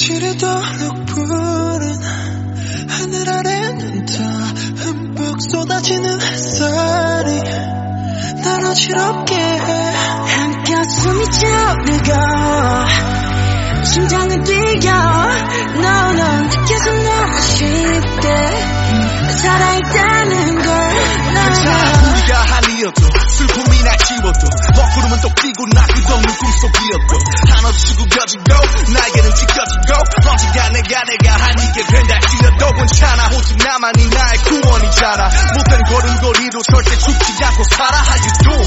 지르도록 푸른 하늘 아래는 더 흠뻑 쏟아지는 햇살이 날 어지럽게 해 한껏 숨이 차오르고 심장이 뛰어 너는 계속 너무 쉽게 살아있다는 걸 자, 우리가 한이어도 슬픔이나 지워도 먹구름은 또 끼고 나 그던 꿈속이었고 한없이 구겨지고 언젠가 내가 내가 한 이게 된다 지어도 괜찮아 오직 나만이 나의 구원이잖아 못된 걸음걸이로 절대 죽지 않고 살아 How you doing?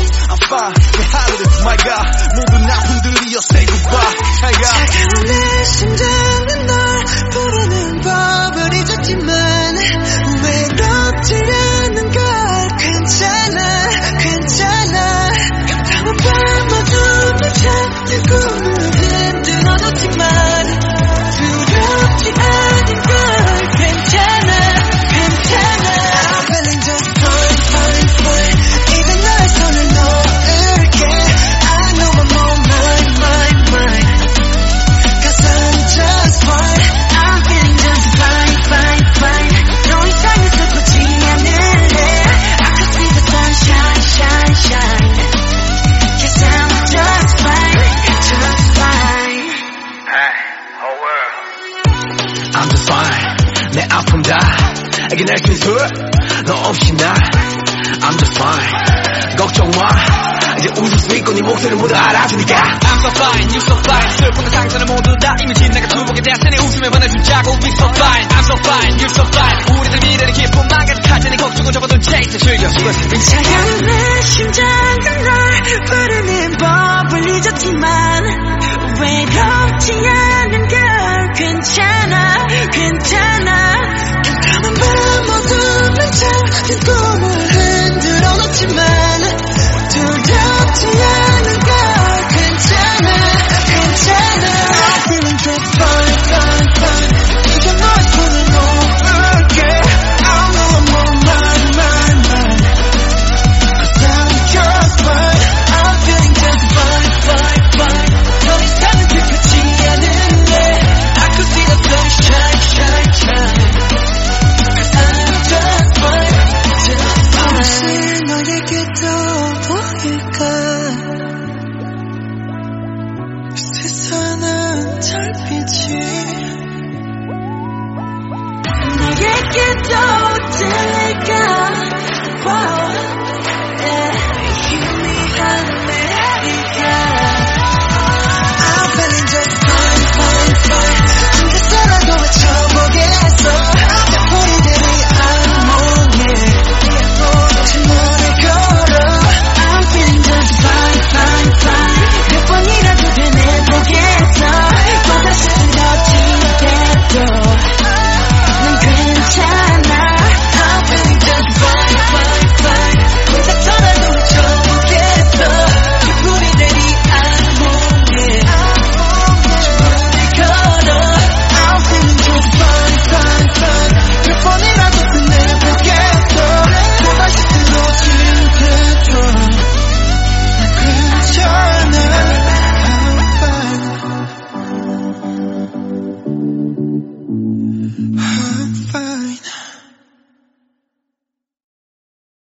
내 아픔 다. 이겨낼 수 있어 너 없이 나. I'm just fine. 걱정 마. 이제 웃을 수 있고 네 목소리 모두 알아주니까. I'm so fine, you so fine. 슬픔과 상처는 모두 다 이미 지나가 두목에 대하으니 웃음에 보내주자고. We so fine, I'm so fine, you so fine. 우리들 미래는 기쁨만 가득할 테니 걱정은 접어둔 채 이제 즐겨 차가운 내 심장은 널 부르는 법을 잊었지만 외롭지 않아